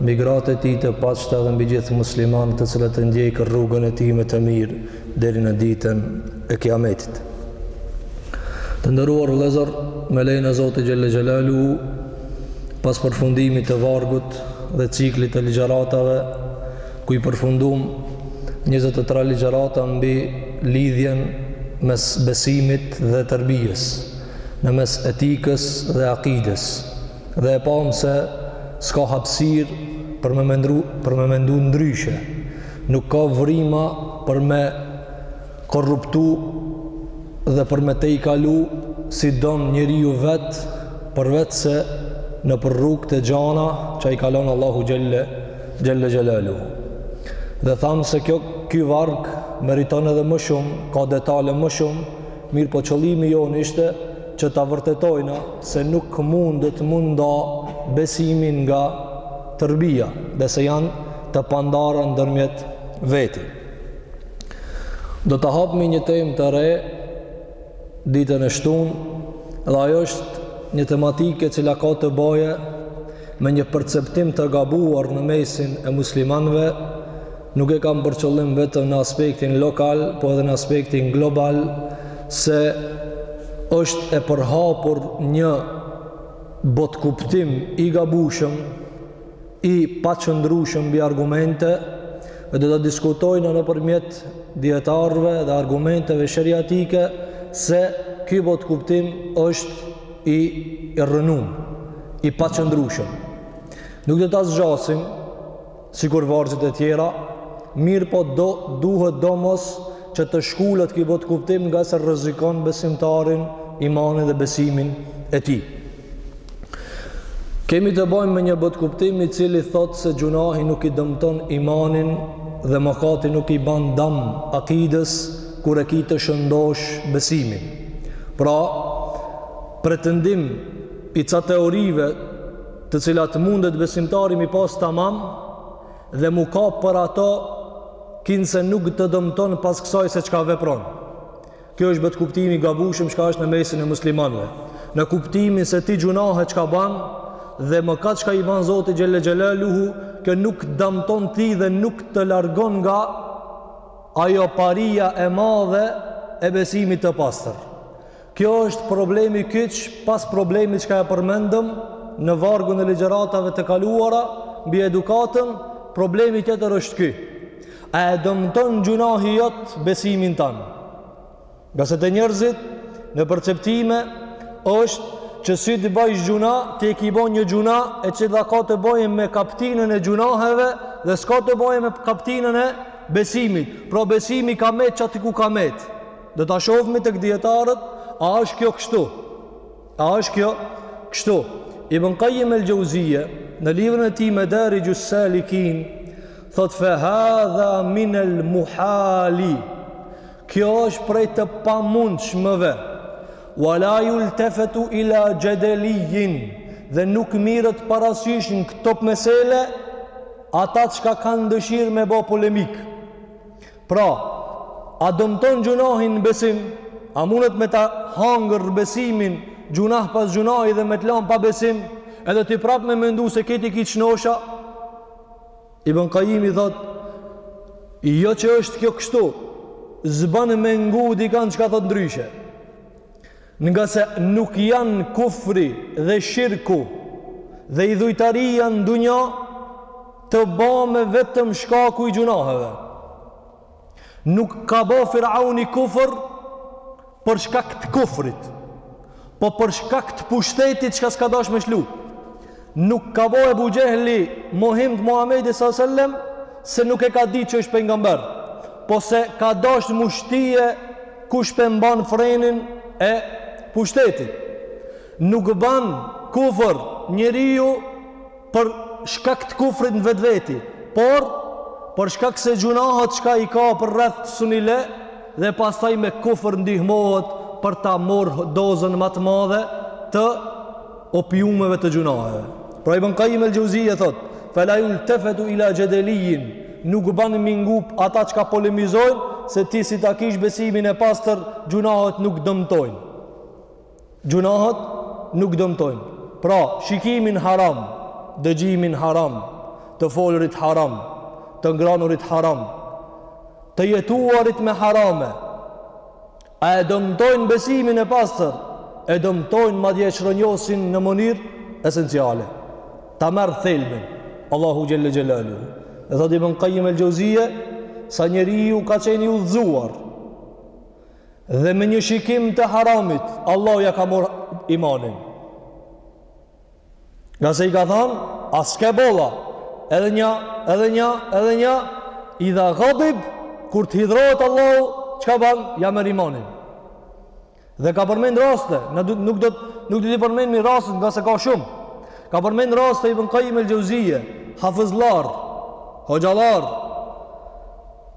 Mbi gratë e tij të pastra dhe mbi gjithë muslimanët të cilët e ndjekën rrugën e tij më të mirë deri në ditën e Kiametit. Të nderuar vëllezër, me lejen e Zotit xhele xhelaluhu, pas përfundimit të vargut dhe ciklit të ligjëratave, ku i përfundum 23 ligjërata mbi lidhjen mes besimit dhe terbijes, në mes etikës dhe akides. dhe e pamë se s'ka hapësirë për me mendu, për me mendu ndryshe. Nuk ka vrima për me korruptu dhe për me tejkalu si don njeriu vetë përveç se nëpër rrugë të gjana që i kalon Allahu xhele xhelaluhu. Dhe thamë se kjo, ky varg meriton edhe më shumë, ka detale më shumë, Mirëpo qëllimi jonë ishte që ta vërtetojna se nuk mundet m'u nda besimi nga terbija dhe se janë të pandara ndërmjet veti. Do ta hapmi një temë të re ditën e shtunë dhe ajo është një tematike e cila ka të baje me një perceptim të gabuar në mesin e muslimanve Nuk e kam për qëllim vetëm në aspektin lokal, po edhe në aspektin global, se është e përhapur një botëkuptim i gabushëm, i paqëndrushëm mbi argumente, dhe do ta diskutojna nëpërmjet dijetarëve dhe argumenteve sheriatike, se ky botëkuptim është i rrënum, i paqëndrushëm. Nuk do ta zgjasim, sikur vargjet e tjera, mirëpo do, duhet domos që të shkulet ky botëkuptim ngase rrezikon besimtarin imanin dhe besimin e tij. Kemi të bojmë me një botëkuptim i cili thotë se gjynahi nuk e dëmton imanin dhe mëkati nuk i ban dam akides kur e ki të shëndosh besimin. Pra, pretendim i ca teorive të cilat mundet besimtari m'i pas tamam dhe m'u kap për ato kinse nuk të dëmton pas kësaj se çka vepron. Kjo është botëkuptimi i gabushëm çka është në mesin e muslimanve. Në kuptimin se ti gjynahe çka ban dhe mëkat çka i ban Zotit xhele xhelaluhu, kjo nuk të dëmton ty dhe nuk të largon nga ajo paria e madhe e besimit të pastër. Kjo është problemi kyç pas problemit çka e përmendëm në vargun e ligjëratave të kaluara mbi edukatën, problemi tjetër është ky. A e dëmton gjunahi jot besimin tanë? Ngase te njerëzit në perceptime është që si të bëjsh gjunah, ti e ki bo një gjunah e cila ka të bojë me kaptinën e gjunaheve dhe s'ka të bojë me kaptinën e besimit. Pra besimi ka met qaty ku ka met. Do ta shofmi tek dijetarët a është kjo kështu? A është kjo kështu? Ibn Qayyim al-Jauziyja në librin e tij Madarijus Salikin thot fa hadha min al-muhali. Kjo është prej të pamundshmëve. Wala yultafatu ila jadaliyin dhe nuk mirët parasysh në këto mesele ata çka kanë dëshirë me bo polemikë. Pra, a dëmton gjunahi në besim? A mundet me ta hangër besimin gjunah pas gjunahi dhe me të lan pa besim? Edhe ti prapë me mendu se qe ti ki çnosha? Ibn Qayyimi thot, jo që është kjo kështu, s'ban me ngu dikan çka thot ndryshe. Ngase nuk janë kufri dhe shirku dhe idhujtaria në dunja të ba me vetëm shkaku i gjunaheve. Nuk ka ba Firauni kufër për shkak të kufrit, po për shkak të pushtetit çka s'ka dash me lshu. Nuk ka bo Ebu Xhehli mohim të Muhamedit sa sellem se nuk e ka ditë që është pejgamber. Po se ka dashtë me shti kush pe mban frenin e pushtetit. Nuk ban kufër njeriu për shkak të kufrit në vetveti, por për shkak se gjunahët çka i ka përreth s'un i le dhe pastaj me kufër ndihmohet për ta morr dozën ma të madhe të opiumeve të gjunaheve. Pra Ibn Qayyim el-Jauziyja thot: "Fala yultafatu ila jadaliyin", nuk ban m'i ngu ata çka polemizojnë se ti si ta kish besimin e pastër, gjunahët nuk dëmtojnë. Gjunahët nuk dëmtojnë. Pra, shikimin haram, dëgjimin haram, të folurit haram, të ngranurit haram, të jetuarit me harame, A e dëmtojnë besimin e pastër? E dëmtojnë madje e shrrënjosin në mënyrë esenciale. Ta merr thelbin. Allahu xhelle xhelalu. Dhe thotë Ibn Qayyim el-Jauziye sa njeri ka qenë i udhëzuar dhe me një shikim të haramit, Allahu ia ka morr imanin. Ngase i ka thanë, a s'ke bolla, edhe nja, edhe nja, edhe nja, i dha gabib, kur të hidhrohet Allahu, çka ban, ja merr imanin. Dhe ka përmend raste, në du, nuk do të, nuk do t'i përmendmi rastet, ngase ka shumë. Ka përmend raste Ibn Kajim el Xheuzije, hafëzllarë, hoxhallarë,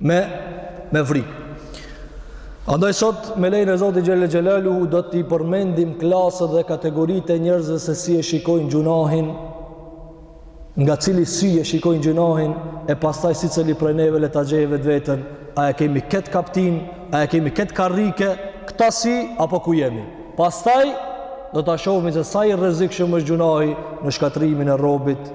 me me frikë. Andaj sot me lejen e Zotit xhel xhelalu do t'i përmendim klasat dhe kategoritë e njerëzve se si e shikojnë gjunahin nga cili sy e shikojnë gjunahin e pastaj secili prej neve le ta gjejë vetëveten a e kemi këtë kaptinë a e kemi këtë karrike këta sy apo ku jemi pastaj do ta shohmi se sa i rrezikshëm është gjunahi në shkatrrimin e robit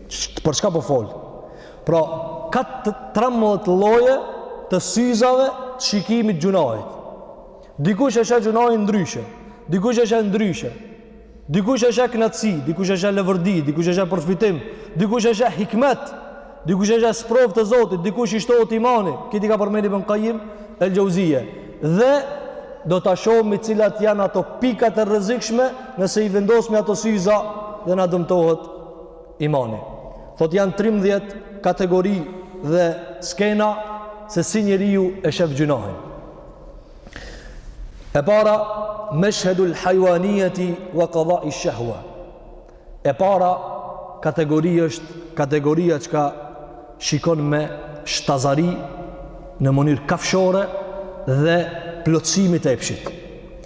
Për çka po fol? Pra, ka 13 lloje të syzave të shikimit të gjunahit. Dikush e sheh gjunahin ndryshe, dikush e sheh ndryshe. Dikush e sheh knaqësi, dikush e sheh leverdi, dikush e sheh përfitim, dikush e sheh hikmet, dikush e sheh sprovë të Zotit, dikush i shtohet imani. Kto i ka përmend Ibn Kajim el Xheuzije. Dhe do ta shohmi cilat janë ato pikat e rrezikshme nëse i vendosmi ato syza dhe na dëmtohet imani. Thotë janë 13 kategori dhe skena se si njeriu e shef gjunahin. E para, meshhedul hajwanijeti wa kadhai shehwa. E para, kategori është kategoria çka shikon me shtazari në mënyrë kafshore dhe plotësimit të epshit.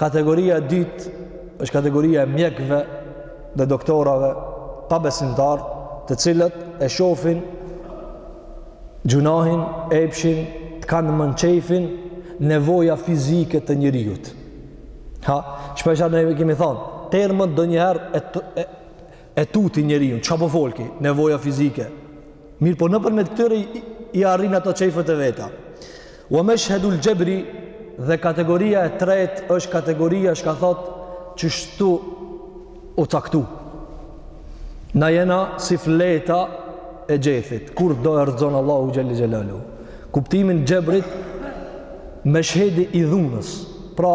Kategoria e dytë është kategoria e mjekëve dhe doktorrave pabesimtarë, të cilët e shofin gjunahin, epshin, tekan, mënqejfin nevoja fizike të njeriut. Ha, shpeshherë e kemi thonë, termët ndonjëherë e, e e tutin njeriun, çka po fol ky, nevoja fizike. Mirëpo nëpërmjet këtyre i, i arrin ato qejfët e veta. Wa meshhedul xhebri dhe kategoria e tretë është kategoria çka thotë që kshtu u caktu. Na jena si fleta e gjethit, kur do e rrëzon Allahu xhel-le xhelaluhu. kuptimin xhebrit meshhedi i dhunës. Pra,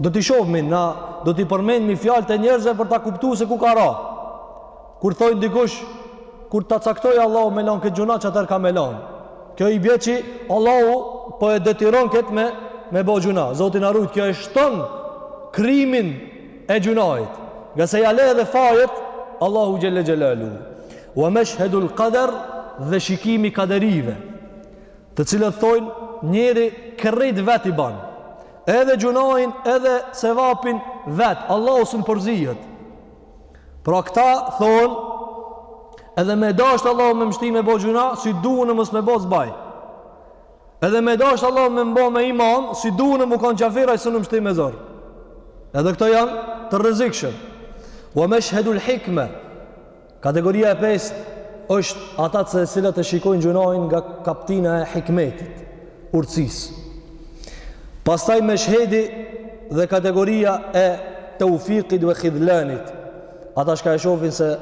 do t'i shofmi, na, do t'i përmendmi fjalët e njerëzve për ta kuptu se ku ka ra. Kur thotë dikush, kur ta caktojë Allahu me lanë këtë gjunah qatëherë kam me lanë. Kjo i bje që Allahu po e detyron këtë me, me bo gjunah. Zoti na rujt, kjo e shton krimin E gjunahit, nga se ja le edhe fajet Allahu xhelle xhelaluhu. Wa mashhadul qadar dhe shikimi kaderive, të cilët thonë njeri krejt vet i bën. Edhe gjunahin, edhe sevapin vet, Allahu s'un përzihet. Pra këta thonë edhe me dashtë Allahu me m'shti me bo gjuna, si du une mos me bo s'baj. Edhe me dashtë Allah me mba me iman, si du une m'u kanë qafir ai s'un m'shti me zor. Edhe këto janë të rrezikshëm. Wa me shhedul hikme, kategoria e pestë, është ata të cilët e shikojnë gjunahin nga kaptina e hikmetit, urtësisë. Pastaj meshhedi dhe kategoria e teufikit dhe khidlanit, ata shka e shofin se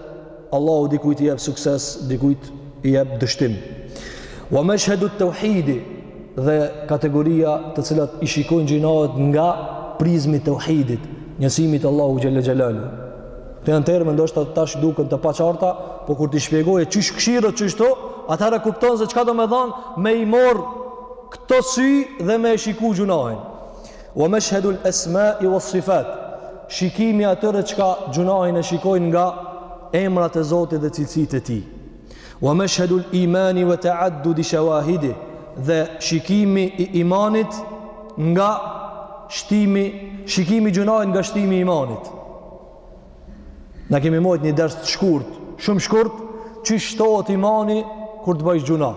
Allahu dikujt i jep sukses, dikujt i jep dështim. Wa mashhadu at-tauhid dhe kategoria të cilat i shikojnë gjynahet nga prizmi i teuhidit, njësimit Allahu xhelle xhelaluhu. Këto janë terme, ndoshta tash duken të paqarta, po kur t'i shpjegoj e qysh kshiren qysh to, atëherë e kupton se çka domethanë me i marrë këto sy dhe me e shiku gjunahin. Wa mashhadu al-asma'i was-sifat. Shikimi atyre çka gjunahin e shikojnë nga emrat e Zotit dhe cilësitë e Tij. Wa mashhadu al-imani wa ta'addud shawahidi. Dhe shikimi i imanit nga shtimi, shikimi i gjunahit nga shtimi i imanit. Na kemi mojt një ders shkurt, shumë shkurt, qysh shtohet imani kur të bajsh gjunah.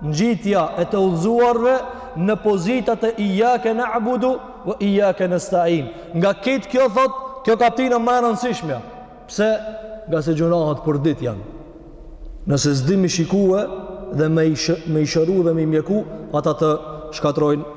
Ngjitja e të udhëzuarve në pozitat e iyake na'budu wa iyake nasta'in. Nga krejt kjo thot, kjo kaptina ma e rëndësishmja. Pse? Nga se gjunahet për dit janë. Nëse s'di m'i shikue dhe me i, shë, me i shëru dhe me i mjeku, ata të shkatrrojnë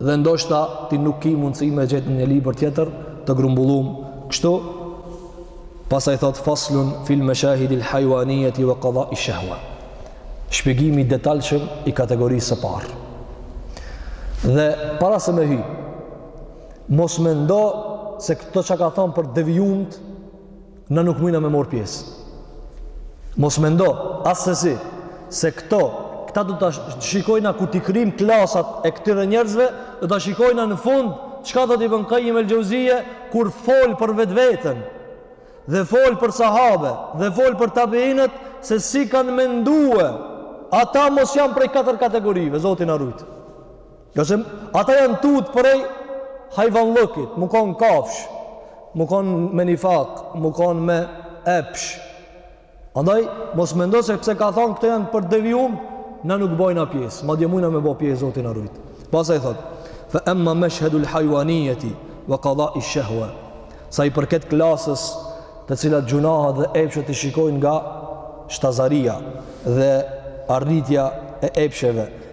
dhe ndoshta ti nuk ki mundësi me gjetë një libër tjetër të grumbullum kështu pastaj thot faslun fil meshhedil hajwanijeti vë kada i shahwa shpjegimi i detalshëm i kategorisë së parë dhe para se me hy mos mendo se këto çka ka thonë për devijumt Na nuk mujna me marrë pjesë. Mos mendo, assesi, se këto, këta do ta shikojna ku t'i kryim klasat e këtyre njerëzve, do ta shikojna në fund, çka thot Ibn Kajjim el-Xheuzije, kur fol për vetveten, dhe fol për sahabe, dhe fol për tabiinët, se si kanë mendue, ata mos janë prej katër kategorive, Zoti na rujtë. Nga që ata janë tutë prej hajvanllëkit, me konë kafsh, me konë me nifak, me konë me epsh. Andaj, mos mendo se pse ka thonë këto janë për devijum, na nuk bojna pjesë, madje mujna me bo pjesë, Zoti na rujt. Pastaj thotë, fe emma meshhedul hajvanijeti, ve kadai shehua, sa i përket klasës të cilat gjunahet dhe epshet i shikojnë nga shtazaria dhe arritja e epsheve,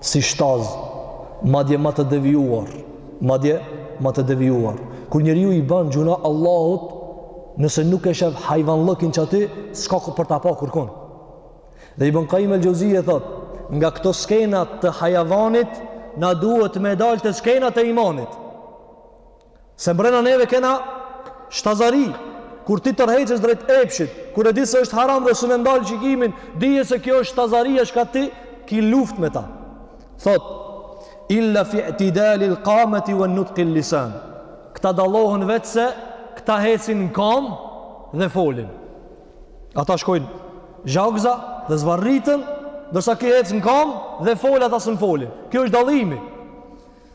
si shtaz, madje ma të devijuar, madje ma të devijuar. Kur njeriu i ban gjuna Allahut, nëse nuk e shef hajvanllëkin qaty, s'ka ku për ta pa kurkun. Dhe Ibn Kajim el Xhevzi e thot, nga këto skena të hajavanit, na duhet me dalë te skena e imanit. Se mbrena neve kena shtazari, kur ti tërheqesh drejt epshit, kur e di se është haram dhe s'un e ndal shikimin, dije se kjo është shtazaria që ka ti, ki luft me ta. Thot, illa fi i'tidali l'qamati wa nutqi l'lisan. Këta dallohen veç se këta hecin në kam dhe folin. Ata shkojnë zhagza dhe zvarritën, ndërsa ky hec në kam dhe fol ata s'un folin. Kjo është dallimi.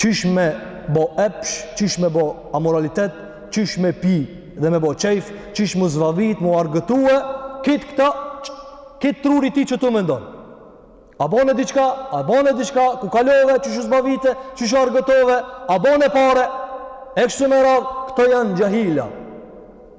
qysh me bo epsh, qysh me bo amoralitet, qysh me pi dhe me bo qejf, qysh mu zvavit, mu argëtue, qit kta, qit truri i tij që t'u mendon. A bone diçka, a bone diçka, ku kalove, qysh u zvavite, qysh u argëtove, a bone pare, e kështu me radhë, këto janë xhahila.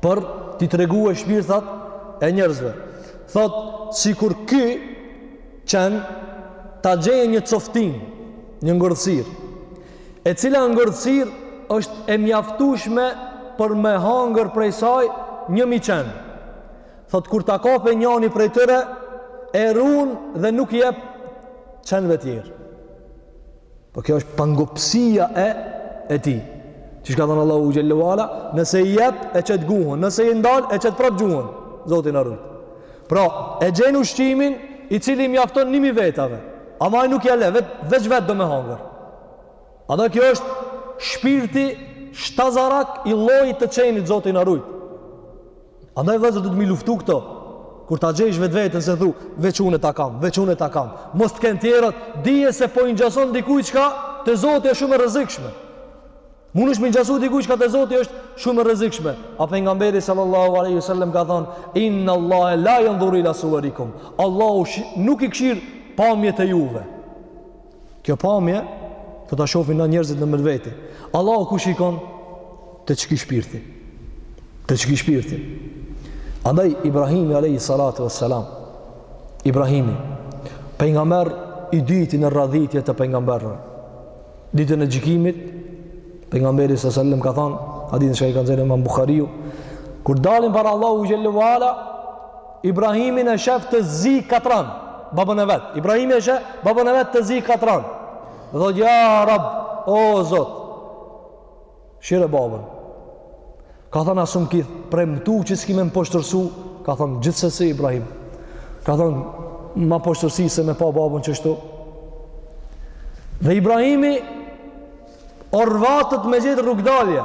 për t'i tregue shpirtat e njerëzve. Thot sikur ky qen ta gjeje një coftinë, një ngordhësir. E cila ngordhësir është e mjaftushme për me hangër prej saj një mijë qen. Thot kur ta kape njani prej tyre e run dhe nuk jep qenve tjerë. Po kjo është pangopsia e e tij. Qi çka thënë Allahu Xhele ue Ala, nëse i jep e qet guhën, nëse i ndal e qet prap gjuhën, Zoti na rujt. Pra, e gjenë ushqimin i cili mjafton ni mijë vetave, ama ai nuk ja le, vet, veç vet do me hangër. Edhe kjo është shpirti shtazarak i llojit të qenit Zoti na rujt. Andaj vllezër duhet me i luftu këto, kur ta gjejsh vetveten se thu, veç unë ta kam, veç unë ta kam, mos të kenë tjerët, dije se po i ngjason dikuj çka te Zoti është shumë e rrezikshme. Mun është me i ngjasu dikuj çka te Zoti është shumë e rrezikshme. A Pejgamberi sallallahu aleyhi sallam ka thonë, inne Allahe la jendhuru ila suverikum, Allah nuk i kshir pamjet e juve. Kjo pamje do ta shohin na njerëzit në mes veti. Allahu ku shikon te çki shpirti. Te çki shpirti. Andaj Ibrahimi alayhi salatu wassalam. Ibrahimi pejgamber i dyti në radhitje të pejgamberëve. Ditën e gjykimit pejgamberi sallallahu alaihi wasallam ka thënë, hadithin çka e ka nxjerr Imam Buhariu, kur dalin para Allahu xhelle ue ala Ibrahimin e shef të zi katran, babën e vet. Ibrahimi e shef babën e vet të zi katran. Dhe thotë ja Rab, o Zot. Kshire babën. Ka thënë a s'um ki premtu që s'ki me më poshtërsu, ka thënë gjithsesi Ibrahim. Ka thënë ma poshtërsi se me pa babën qështu. Dhe Ibrahimi orvatet me gjet rrugëdalje.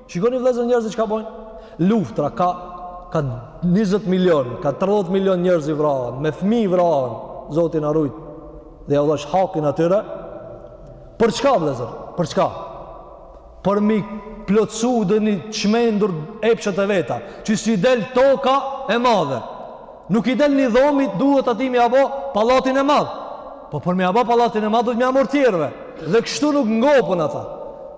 Shikoni vëllezër njerëzit çka bëjnë? Luftra ka ka 20 milion, ka 30 milion njerëz vrahen, me fëmijë vrahen. Zoti na rujt. Dhe jau dhasht hakin atyre. Për çka vëllezër? Për çka? Për m'i plotsu edhe një i çmendur epshet e veta, që s'i del toka e madhe. Nuk i del një dhomë, duhet atij me ja bo pallatin e madh. Po për me ja bo pallatin e madh, duhet me ja marr tjerëve. Dhe kështu nuk ngopen ata.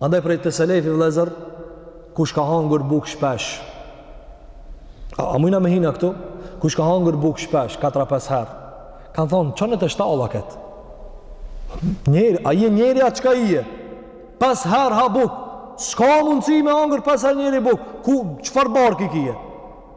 Andaj prej te selefi vllezër, kush ka hangur bukë shpesh, a, a mujna me hi na këtu, kush ka hangur bukë shpesh, 4-5 herë, kanë thonë, çone te shtalla këtë? Njeri, a je njeri a çka je? 5 herë ha bukë, s'ka mundësi me hangur 5 herë njeri bukë, ku, çfarë barki kije?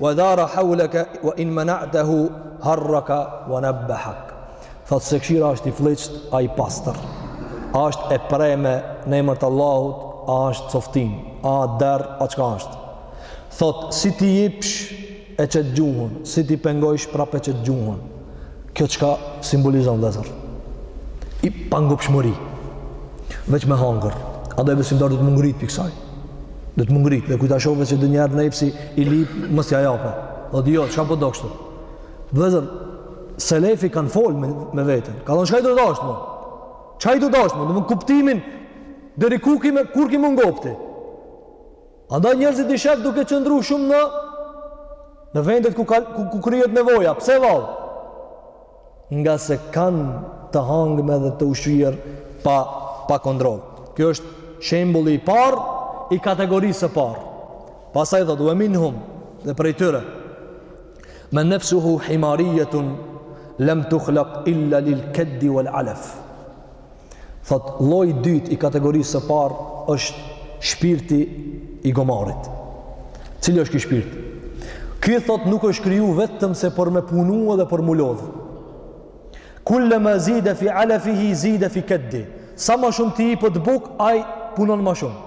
Wa dara hawlaka wa in mana'tahu harraka wa nabahak. Thot s'e kshir a është i flliqt, a i pastër. A është e preme në emër të Allahut, a është coftin, a derr, a çka është. Thot si t'i jipsh e qet gjuhën, si t'i pengojsh prapë e qet gjuhën. Kjo çka simbolizon vëllazër? I pangopshmëri. Veç me hangër. Andaj besimtar do të mu ngrit pi kësaj. Do të mu ngrit, dhe kur ta shofë se ndonjëherë nefsi i lip, mos t'ja japë. Dhe di jo, çka po do kështu? Vllezër, selefi kanë fol me, me veten. Ka thonë, çka i do tash mu? Çka i do tash mu? Me kuptimin, deri ku ki me, kur ki mu ngop ti? Andaj njerëzit i shef duke qëndru shumë në, në vendet ku, ku, ku kryhet nevoja. Pse vallë? ngase kanë të hangme dhe të ushqyer pa pa kontroll kjo është shembulli i parë i kategorisë së parë pastaj thotë we minhum dhe prej tyre men nefsuhu himarijetun lem tukhlek illa lil keddi wal alef Thotë, lloji i dytë i kategorisë së parë është shpirti i gomarit. Cili është ky shpirt? Ky thotë nuk është kriju vetëm se për me punu edhe për m'u lodhë. Kullema zide fi alefihi zide fi keddihi. Sa ma shumë t'i jepet buk, aj punon ma shumë.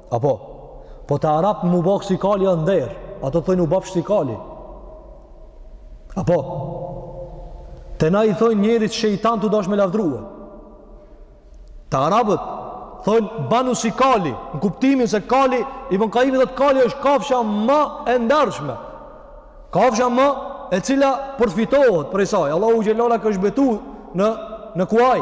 Apo, po te arabt m'u bo si kali a nder, ato thojnë u bofsh si kali. Apo, te na i thojnë njerit shejtan tu dosh me lavdrue. Te arabët, thojnë banu si kali, në kuptimin se kali, Ibn Kajimi thotë kali është kafsha më e ndershme. Kafsha më e cila përfitohet prej saj. Allahu xhelala është betu në, në kuaj.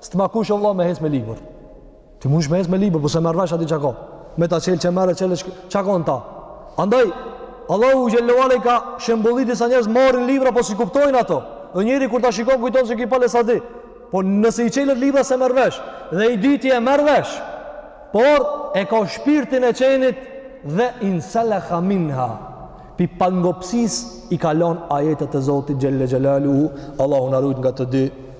S'të ma kush o vlla me hec me libur. Ti mundsh me hec me libur, po s'e merr vesh ati çka ka. Me ta çelë çfarë, çka ka në ta. Andaj, Allahu xhel-le ve ala ka shembullit disa njerëz marrin libra, po s'i kuptojnë ato. Dhe njeri kur ta shikon kujton se ky pale sa di. Po nëse i çelet libra s'e merr vesh, dhe i dyti e merr vesh, por e ka shpirtin e qenit dhe inseleha minha. Pi pangopsisë i kalon ajetet e Zotit xhel-le xhelaluhu, Allahu na rujt nga të dy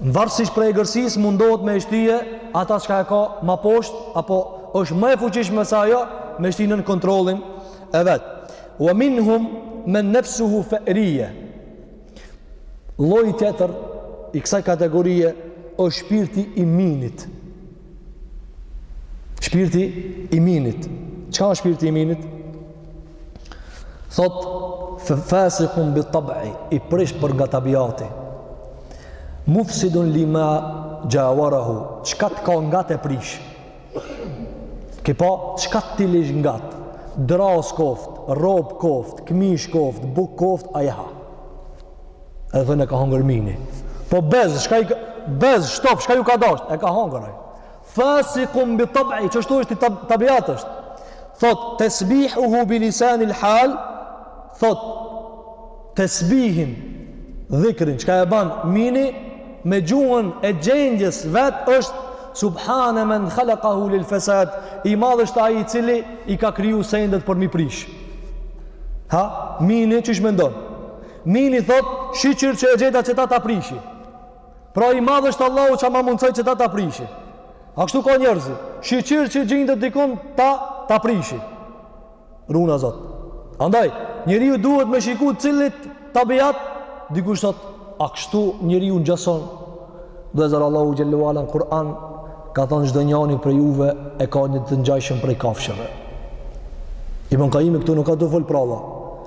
Varësisht prej egërsisë mundohet me shti ata çka e ka më poshtë apo është më e fuqishme se ajo me shti nën kontrollin e vet. Wa minhum man nafsuhu fa'riya. Lloji tjetër i kësaj kategorie është shpirti i minit. Shpirti i minit. Çka është shpirti i minit? Thot fasikun bi tab'i i prisht për nga tabiati. Mufsidun lima jawarahu. Çka të ka ngat e prish? Ke pa çka ti lish ngat? Dras koft, rob koft, këmish koft, buk koft, a i ha. Edhe thojnë e ka hongër mini. Po bez, çka i ka... Bez, shtof, çka ju ka dasht? E ka hongër aj. Fasikun bi tab'i, qashtu është i tab, tabiat është. Thot, tesbihuhu bi lisanil hal, thot, tesbihin dhikrin, çka e ban mini, me gjuhën e gjendjes vet është subhane men khalakahu lil fesad i madh është ai i cili i ka kriju sendet për m'i prish ha, mini qysh mendon Mini thot, shyqyr që e gjeta qeta ta prishi. Pra i madh është Allahu që ma mundësoj qeta ta prishi. A kështu ka njerëz, shyqyr që gjindet dikon ta ta prishi. Runa Zot. Andaj, njeriu duhet me shiku cilit tabiat, dikush thot, a kështu njeriu ngjason. Vllezër Allahu xhel-le ve ala në Kur'an, ka thonë çdo njani prej juve e ka një të ngjajshëm prej kafshëve. Ibn Kajimi këtu nuk ka tu fol pralla.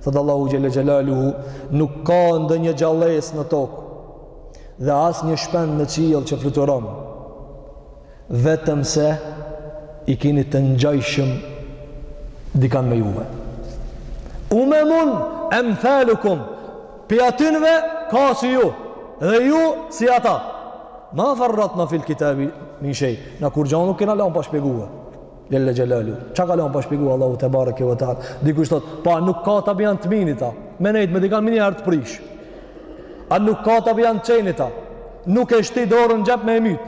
Thotë Allahu xhel-le xhelaluhu, nuk ka ndonjë gjallesë në tokë, dhe asnjë shpend në qiell që fluturon, vetëm se i kini të ngjajshëm dikan me juve. Umemun emthalukum, pi atinve ka si ju, dhe ju si ata. Ma farratna fil kitabi min shej, na kurgjo nuk kina lanë pa shpjegue. Xhel-le xhelalu. Ça ka lanë pa shpjegu Allahu tebareke ve teala? Dikush thot, pa nuk ka tabijan të minit, a. Me nejtë, me dikan menjëherë të prish. A nuk ka tabijan të qenit, a. Nuk e shti dorën n'xhep me e mytë.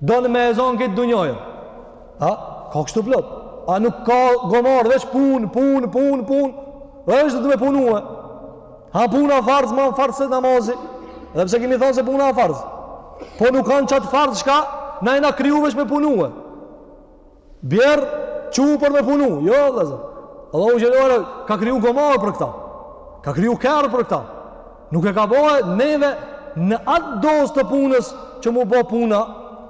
Don me e zonë këtë dunjojën. A, ka kështu plot. A nuk ka gomarë, veç punë, punë, punë, punë. Dhe është duhet me punue. A puna farz ma farz se namazi. Dhe pse kemi thonë se puna e farz? Po nuk kanë qatë farz çka na jena kriju veç me punue. Bjer, çu për me punu, jo dhe zë. Allahu xhel-le ve ala, ka kriju gomarë për këta. Ka kriju kerr për këta. Nuk e ka bo neve në atë dozë të punës që m'u bo puna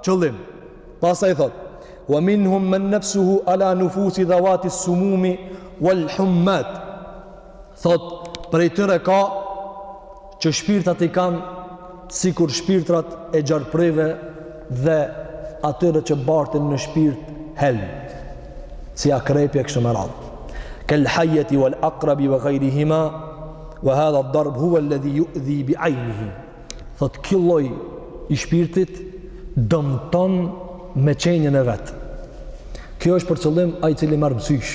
qëllim. Pastaj thotë, wa minhum men nefsuhu ala nufusi dhawati sumumi wal humat. thotë prej tyre ka që shpirtat i kanë sikur shpirtrat e gjarpreve dhe atyre që bartin në shpirt helm si akrepi e kështu me radhë kel hajjeti wal akrabi ve gajrihima ve hadha darb huve ledhi judhi bi ajnihi thot ky lloj i shpirtit dëmton me qenjën e vet kjo është për qëllim ai i cili marr mësysh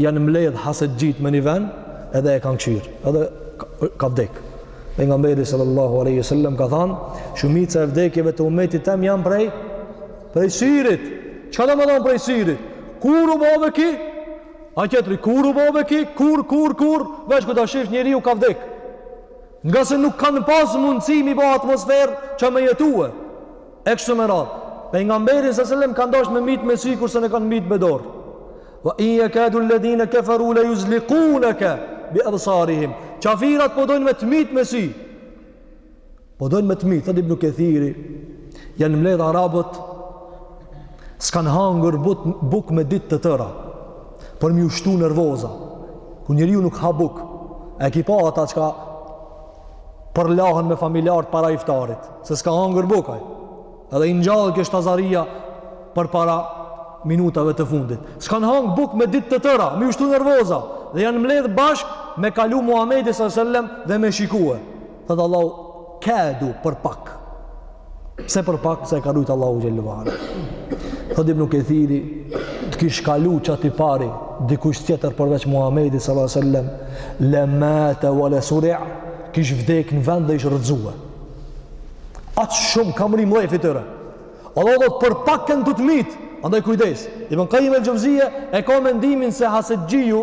Janë mbledh hasetxhijtë me një vend edhe e kanë kqyr, edhe ka vdek. Pejgamberi sallallahu alaihi wasallam ka thanë, shumica e vdekjeve të umetit tem janë prej prej syrit. Çka domethanë prej syrit? Kur u bo be ky? Ai tjetri, kur u bo be ky? Kur, kur, kur? Veç kur ta shifsh njeriu ka vdek. Nga se nuk kanë pas mundësi me i ba atmosferë që me jetue. E kështu me radhë. Pejgamberi s.a.s. kanë dash me myt me sy kur s'e kanë myt me dorë. Wa in yakadu alladhina kafaru la yuzliqunaka bi absarihim. Qafirat po dojn me të myt me sy. Po dojn me të myt, thotë Ibn Kathiri. Jan mbledh arabët s'kan hangur bukë me ditë të tëra. Për m'iu shtu nervoza. Kur njeriu nuk ha bukë. A e ki pa ata çka Përlahen me familjarët para iftarit, se s'ka hangër bukë ai. Edhe i ngjall kjo shtazaria përpara minutave të fundit. S'kan hangë bukë me ditë të tëra, m'iu shtu nervoza, dhe janë mbledh bashkë me kalu Muhammedi s.a.s. dhe me shikue. Thotë Allahu, kedu për pakë. Se për pak se e ka rujtë Allahu xhel-le ve ala. Thotë Ibn Kethiri, të kish kalu qaty pari, dikush tjetër përveç Muhammedi s.a.s. Lemate ve le suri'a, kish vdek në vend dhe ish rrëzue. Atë shumë kam ri mlejë fitëre. Allahu thotë për pak kanë të të mitë, andaj kujdes. Ibn Kajjim el-Xhevzije, e ka mendimin se hasetçiu,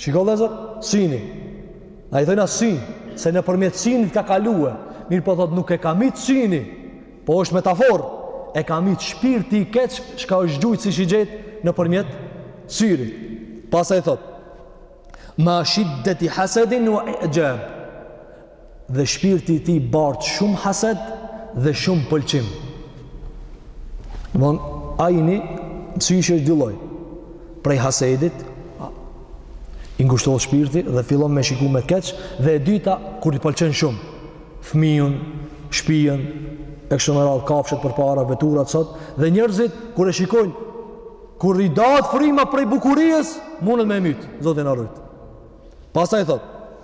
Shiko vëllazër, sini. Na i thojna sini, se nëpërmjet sinit ka kalue. Mirëpo thotë nuk e ka mit sini, po është metaforë. E ka mit shpirti i keq, çka është gjujt si shigjetë nëpërmjet syrit. Pastaj thotë, ma shiddeti hasedin ue i'xhab. dhe shpirti i tij bart shumë hased dhe shumë pëlqim. Domthon ajni msyshi është dy lloj. Prej hasedit i ngushtohet shpirti dhe fillon me shiku me keq dhe e dyta kur i pëlqen shumë fmijën, shpijën, e kështu me radhë kafshët përpara, veturat sot, dhe njerëzit, kur e shikojnë, kur i ndalet frima prej bukurijës, mundet me e mytë, Zoti na rujtë. Pastaj thotë,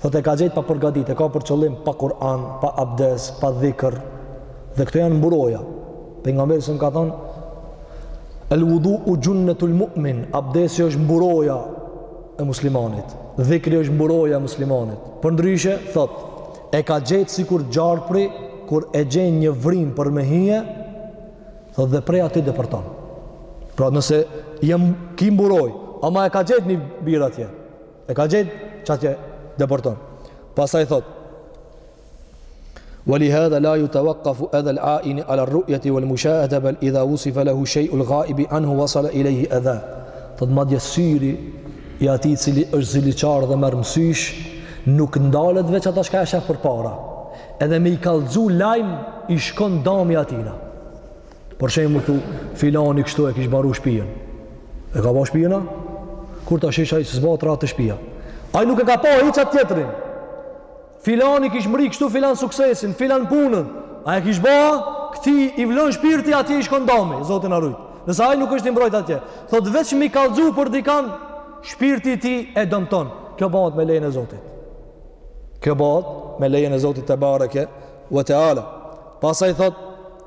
Thotë e ka gjetë pa përgatit, e ka për qëllim pa Kur'an, pa abdes, pa dhikr. Dhe këto janë mburoja. Pejgamberi s.a.s. ka thonë El wudu u xhunnetul mu'min, abdesi është mburoja e muslimanit. Dhikri është mburoja e muslimanit. Përndryshe, thotë, e ka gjetë sikur gjarpri, kur e gjenë një vrimë për me hi, thotë dhe prej aty depërton. Pra nëse jem ki mburojë, ama e ka gjetë një birë atje, E ka gjet qatje depërton. Pastaj thot Wali hadha la yatawaqqaf adha al-a'in ala ar-ru'yati wal mushahada bal idha wusifa lahu shay'u al-gha'ib anhu wasala ilayhi adha. Thot madje syri i atij i cili është ziliqar dhe merr mësysh nuk ndalet veç ata çka e shef përpara. Edhe me i kallxu lajm i shkon dami atina. Për shembull thu filani kështu e kish mbaru shpijën. E ka ba shpijën a? Kur ta shish ai s'bahet rrat te shpija. Ai nuk e ka pa hiç atë tjetrin. Filani kish mbri kështu filan suksesin, filan punën. A e kish ba? Këti i vlon shpirti atje i shkon dami, Zoti na rujt. Nëse ai nuk është i mbrojt atje. Thot veç me i kallxu për dikan shpirti i tij e dëmton. Kjo bahet me lejen e Zotit. Kjo bahet me lejen e Zotit tebareke ve teala. Pastaj thot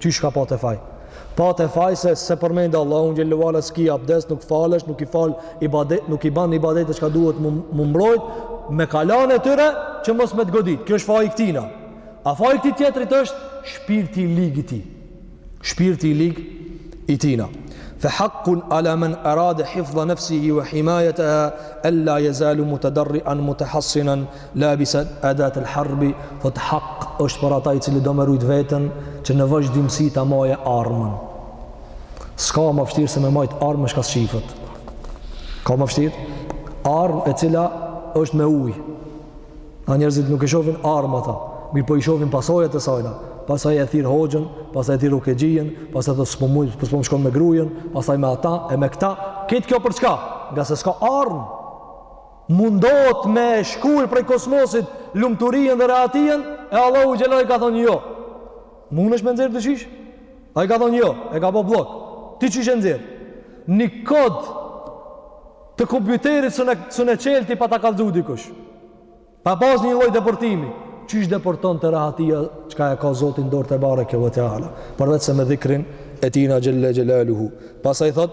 Ky ka pate faj? Pate faj se s'e përmend Allahun xhel-le ve ala s'ki abdes, nuk falesh, nuk i fal ibadet, nuk i ban ibadetet çka duhet m'u mbrojt, me kalan e tyre që mos me të godit. Kjo është faji i këtina. A faji i këtij tjetrit është shpirti i lig i tij. Shpirti i lig i tina. Fe hakkun ala men arade hifdha nefsihi ve himajeteha ella jezalu mutedarri'an mutehassinan Labisa adat al harbi, thot hak është për atë i cili do me rujt veten që në vazhdimësi ta majë armën. S'ka ma vshtirë se me majt armën çka s'shifet. Ka ma vshtirë? Arma e cila është me ujë. A njerëzit nuk e shofin armën ata, mirëpo i shofin pasojat e sajna. Pasaj e thirr hoxhën, pasaj e thirr rukjexhinë, pasaj s'po muj, s'po më shkon me gruen, pasaj me ata e me këta. Krejt kjo për çka? Ngase s'ka armë. Mundohet me e shkul prej kosmosit lumturinë dhe rehatin e Allahu xhele ala ka thonë jo. Mundesh me nxjerr diqysh? Ai ka thonë jo, e ka bo bllok. Ti qysh e nxjerr? Një kod të kompjuterit së në, së në qelti pa ta kallzu dikush. Pa pas një lloj depërtimi. Qysh depërton te rahatia çka e ka Zoti n'dorë tebareke ve teala. Përveç se me dhikrin e tina xhele xhelaluhu. Pastaj thot,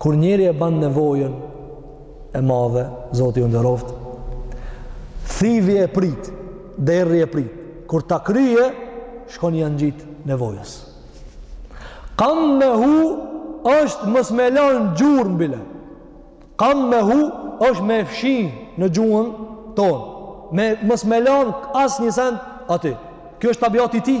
Kur njeri e ban nevojën e madhe, Zoti ju nderoft, thiu e pret, derri e pret. Kur ta kryen, shkon ja ngjitet nevojës. Kammehu është mos me lanë gjurmë bile. Kammehu është me fshi në gjuhën tonë. Me, mos me lanë asnjë send aty. Kjo është tabiati i tij.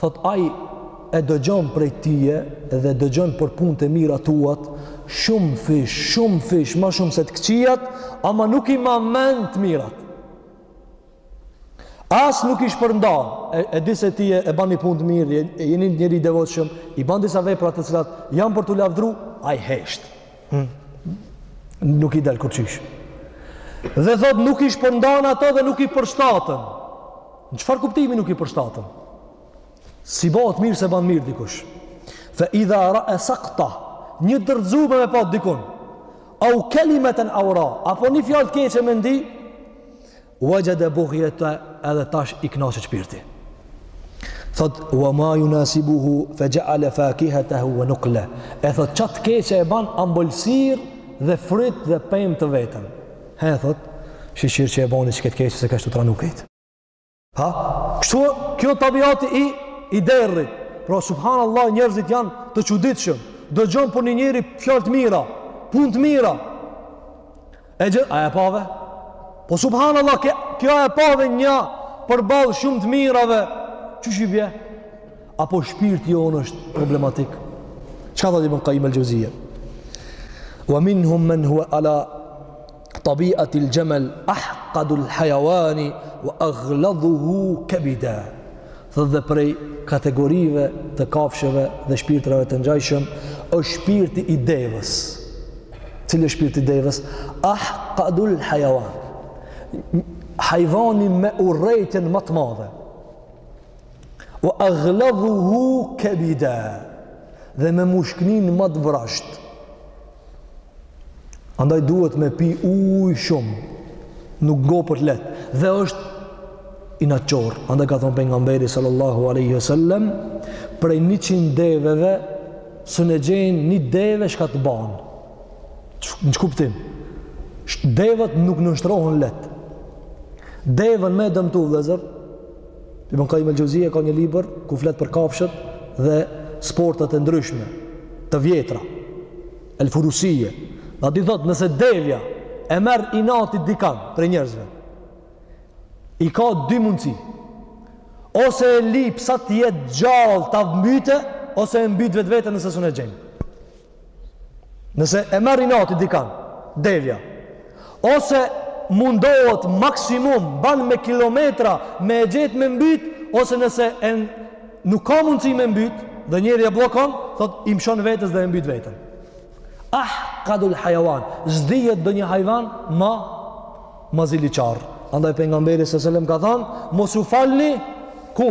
Thotë ai, E dëgjon prej teje dhe dëgjon për punët e mira tuat, shumëfish, shumëfish, ma shumë se të këqijat, ama nuk i ma mend të mirat. As nuk i shpërndan, e, e di se ti e, e ban një punë të mirë, e je një njeri i devotshëm, i ban disa vepra të cilat janë për t'u lavdru, ai hesht. Nuk i del kurrqysh. Dhe thot nuk i shpërndan ato dhe nuk i përshtaten. Në çfarë kuptimi nuk i përshtaten? S'i bëhet mirë se ban mirë dikush. Fe idha raa saktaten, një rrëzume me pa te dikun, au kelimeten aura, apo një fjalë të keqe me ndi, Wajada bughyatahu edhe tash i kënaqet shpirti. Thot wa ma yunasibuhu faja'alaha fakihatahu wa nuqlah. E thot qat të keqe e ban ambëlsirë dhe fryt dhe pemë të veten. He thot, shyqyr që e boni qet të keqe se kështu tranu kët. Ha? Kështu kjo tabiati i i derrit. Pra subhanallah njerëzit janë të çuditshëm. Dëgjon për një njeri fjalë të mira, punë të mira, E gje, a e pave? Po subhanallah, kjo, kjo e pave një përballë shumë të mirave. Qysh i bje? Apo shpirti jonë është problematik? Çka thotë Ibn Kajim al-Xhevzije? Wa minhum man huwa ala tabi'ati al-jamal ahqadu al-hayawani wa aghladuhu kabida. Thot dhe prej kategorive të kafshëve dhe shpirtrave të ngjajshëm është shpirti i devës. Cili është shpirti i devës? Ahqadul hayawan. Hajvani me urrejtjen më të madhe. Wa aghladhuhu kabida. Dhe me mushknin më të vrashtë. Andaj duhet me pi uj shumë, nuk ngopet leht, dhe është inatçor. Andaj ka thonë pengamberi sallallahu aleyhi sallem, prej njëqind deveve, s'un e gjen një deve shka të ban. Në ç'kuptim? Devet nuk nënshtrohen leht. Deven me e dëmtu vllezër, Ibn Qayyim al-Jauziyja ka një libër ku flet për kafshët dhe sportet e ndryshme të vjetra. El Furusiyya. Dhe aty thot nëse devja e merr inati dikan prej njerëzve. I ka dy mundësi. Ose e lyp sa të jetë gjallë ta mbyte, ose e mbyt vetveten nëse s'un e gjen. Nëse e merr inati dikan, devja, ose mundohet maksimum, ban me kilometra, me e gjetë me mbyt, ose nëse nuk ka mundësi me mbyt, dhe njeri e bllokon, thot, i mshon vetes dhe e mbyt veten. Ahkadul hajavan, s'dihet ndonjë hajvan, ma, ma ziliqar. Andaj pengamberi së sellem ka thonë, mos u falni, ku?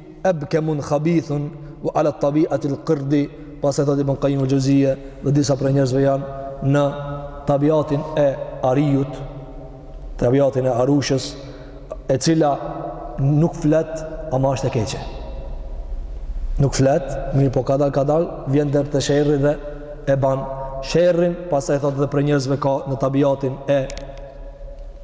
ebkemun khabithun wa ala tabi'ati al-qirdi pastaj thotë ibn Qayyim al-Jauziyja dhe disa prej njerëzve janë në tabiatin e ariut tabiatin e arushës e cila nuk flet ama është e keqe nuk flet mirëpo kadal kadal vjen deri te sherri dhe e ban sherrin pastaj thotë dhe prej njerëzve ka në tabiatin e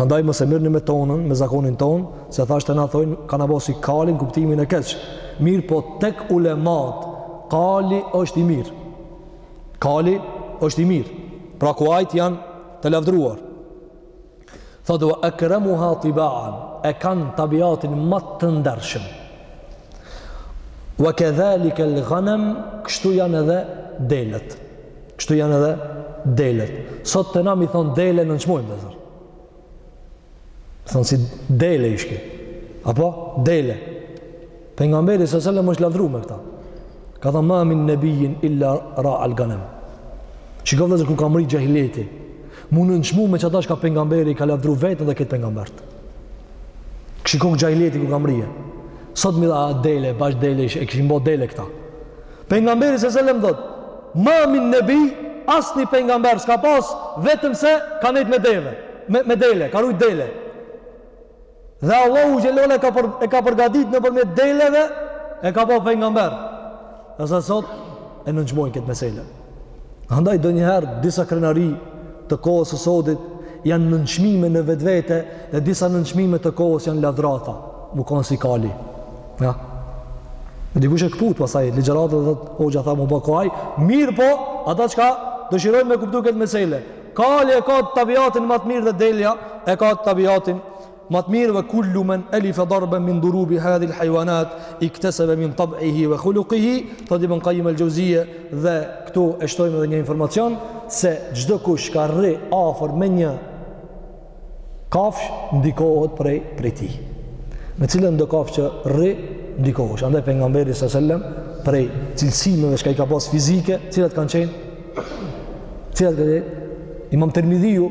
Andaj mos e merrni me tonën, me zakonin tonë, se tash te na thonë kanë bo si kali n'kuptimin e keq. Mirëpo tek ulemat, kali është i mirë. Kali është i mirë. Pra kuajt janë të lavdruar. Thotë wa akramuha tibaan, e kanë tabiatin më të ndershëm. Wa kadhalika al-ghanam, kështu janë edhe delet. Kështu janë edhe delet. Sot te na me i thonë dele nënçmojmë vllezër. Thonë si dele ishke. Apo? Dele. Pengamberi së sellem është lavdru me këta. Ka thonë ma min nebijin illa ra'al ganem. Shiko vllezër ku ka mrri xhahilijeti. M'u nënçmu me qata shka pengamberi ka lavdru veten dhe krejt pengambert. Shiko xhahilijeti ku ka mrri e. Sot me i than dele, bash dele ishke, e kishin bo dele këta. Pejgamberi s.a.s. thotë: "Ma min nebi, asnjë pejgamber s'ka pas, vetëm se ka nejt me dele, me me dele, ka rujt dele. Dhe Allahu xhele ve ala e ka për, e ka përgatitur nëpërmjet deleve, e ka ba pejgamber." Dhe sa sot e nënçmojnë këtë meselë. Andaj donjëherë disa krenari të kohës së sodit janë nënçmime në vetvete dhe disa nënçmime të kohës janë lavdërata, m'u kon si kali. Ja. E dikush e këput, pastaj ligjëratën dhe thotë, hoxha tha m'u bo kuaj, mirëpo, ata çka dëshirojnë me kuptu këtë mesele. Kali e ka tabiatin ma të mirë dhe delja e ka tabiatin Ma të mirë. Ve kullu men elife darben min durubi hadhihil hajvanat iktesebe min tab'ihi ve khuluqihi thot ibn Qayyim el Jauzije dhe këtu e shtojmë edhe një informacion se çdokush çka rri afër me një kafsh ndikohet prej prej tij me cilëndo kafsh që rri ndikohesh andaj pejgamberi sallallahu alajhi wasallam prej cilësimeve çka i ka pas fizike cilat kanë qenë cilat kanë qenë Imam Tirmidhiu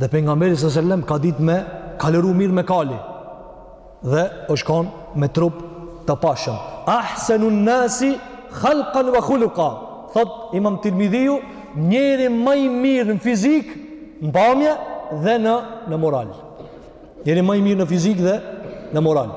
Dhe pejgamberi sallallahu alajhi wasallam ka ditë me kalëru mirë me kali dhe është kon me trup të pashëm. Ahsanun nasi khalqan wa khuluqa. Thot Imam Tirmidhiu, njeri ma i mirë në fizik, në pamje dhe në në moral. Njeri ma i mirë në fizik dhe në moral.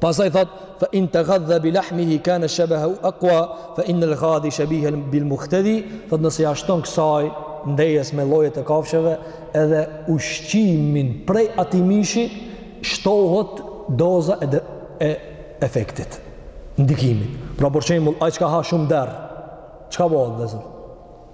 Pastaj thot, fa in taghadha bi lahmihi kana shabahu aqwa, fa in al ghadi shabihun bil mughtadhi, thot nëse ja shton kësaj ndejes me llojet e kafshëve, edhe ushqimin prej atij mishi shtohet doza e, de, e efektit, ndikimit. Pra për shembull, ai çka ha shumë derr, çka bëhet vllezër?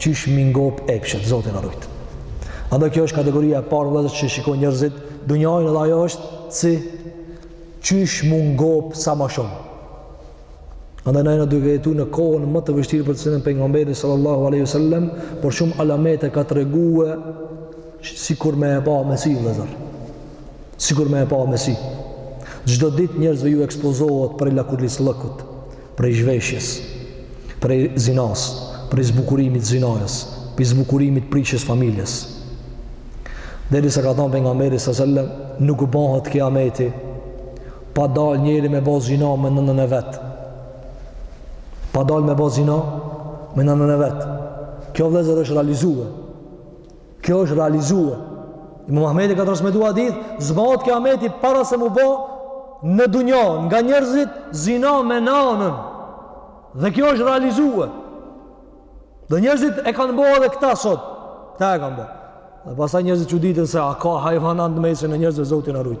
Qysh mi ngop epshet, Zoti na rujt. Andaj kjo është kategoria e parë vëllezër që shikojnë njerëzit dunjanë dhe ajo është si qysh mu ngop sa ma shumë. Andaj na jena duke jetu në kohën më të vështirë për të cilën pejgamberi sallallahu alaihi wasallam për shumë alamete ka tregue sikur me e pa me sy vëllezër. Sikur me e pa me sy. Çdo ditë njerëzve ju ekspozohet prej lakuriqllëkut. prej zhveshjes, prej zinasë, prej zbukurimit të zinajës, prej zbukurimit të prishjes familjes. Derisa ka thonë pejgamberi s.a.s., nuk bohet kijameti, pa dalë njeri me bo zina me nënën e vet. Pa dalë me bo zina me nënën e vet. Kjo vllezër është realizue. Kjo është realizue. Imam Ahmedi ka transmetu hadith, s'bohet kijameti para se mu bo në dunja, nga njerëzit, zina me nanën. Dhe kjo është realizue. Dhe njerëzit e kanë bo edhe këta sot. Këta e kanë bo. Dhe pastaj njerëzit çuditen se a ka hajvanat në mesin e njerëzve Zoti na rujt.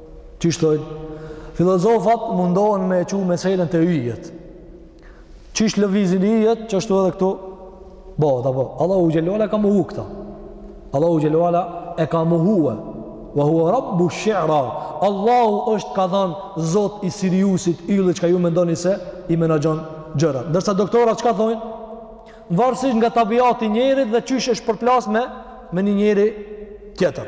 Qysh thonë? Filozofat mundohen me e çu meselen te yjet. Qysh lëvizin yjet, çashtu edhe këtu, bo, da bo, Allahu Xhelle ue ala ka mohu këta. Allahu Xhelle ue ala e ka mohue. Wa hua rabbu shira. Allahu është ka dhanë zot i Siriusit, yllit çka ju mendoni se i menaxhon gjërat. Ndërsa doktorat çka thonë? Varësisht nga tabiati i njerit dhe qysh është përplas me, me një njeri tjetër.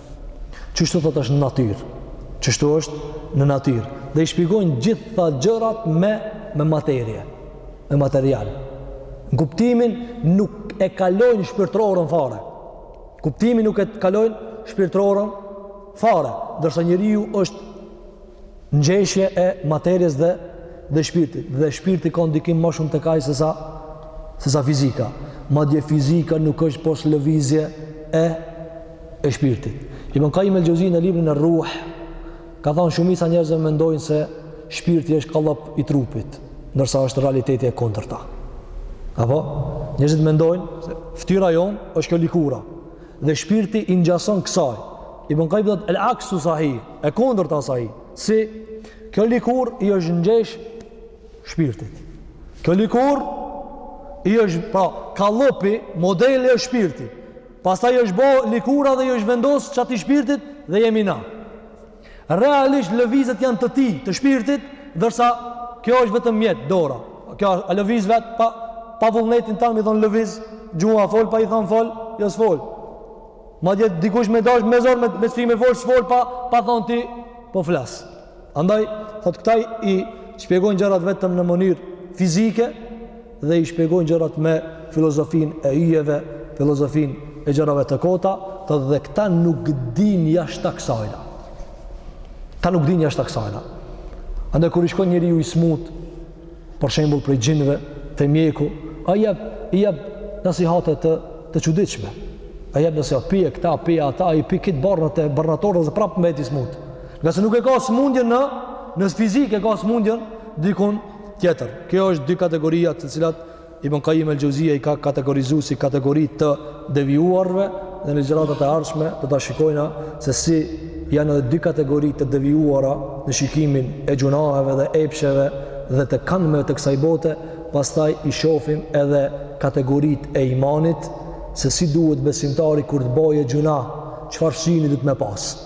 Qështu thotë është në natyrë. Qështu është në natyrë. Dhe i shpjegojnë gjitha gjërat me, me materje, me material. Në kuptimin nuk e kalojnë shpirtrorën fare. Kuptimin nuk e kalojnë shpirtrorën fare. Ndërsa njeriu është ngjeshje e materies dhe dhe shpirtit dhe shpirti ka ndikim më shumë tek ai se sa se sa fizika madje fizika nuk është pos lëvizje e e shpirtit Ibn Kajim el Xheuzi në librin e ruh ka thanë shumica njerëzve mendojnë se shpirti është kallëp i trupit ndërsa është realiteti e kundërta apo njerëzit mendojnë se ftyra jonë është kjo lëkura dhe shpirti i ngjason kësaj Ibn Kajim el aksu sahih E kundërta asaj, si kjo lëkurë i është ngjesh shpirtit. Kjo lëkurë i është pra kallëpi, modeli është shpirti. Pastaj është bo lëkura dhe i është vendos çatij shpirtit dhe jemi na. Realisht lëvizjet janë të tij, të shpirtit, ndërsa kjo është vetëm mjet dora. Kjo a lëviz vetë pa pa vullnetin tan me i thanë lëviz, gjuha fol pa i thanë fol, jo s'fol. Madje dikush me dash me zor me me shti me fol s'fol pa pa thanë ti po flas. Andaj thotë këta i shpjegojnë gjërat vetëm në mënyrë fizike dhe i shpjegojnë gjërat me filozofinë e yjeve, filozofinë e gjërave të kota, thotë dhe këta nuk dinë jashtë kësajna. Këta nuk dinë jashtë kësajna. Andaj kur i shkon njeriu i smutë, për shembull prej xhinëve te mjeku ai jep i jep nasihate të të çuditshme ai jep nasihat pije këta pije ata i pi krejt barnat e barnatores e prapë mbet i smutë ngase nuk e ka smundjen në në fizik e ka smundjen dikun tjetër kjo është dy kategoria të cilat Ibn Qayyim al-Jauziyja i ka kategorizu si kategori të të devijuarve dhe në ligjëratat e ardhshme do ta shikojna se si janë edhe dy kategori të devijuara në shikimin e gjynaheve dhe epsheve dhe të kandshmeve të kësaj bote, pastaj i shofim edhe kategoritë e imanit, se si duhet besimtari kur të baje gjynah, çfarë syni duhet me pasë.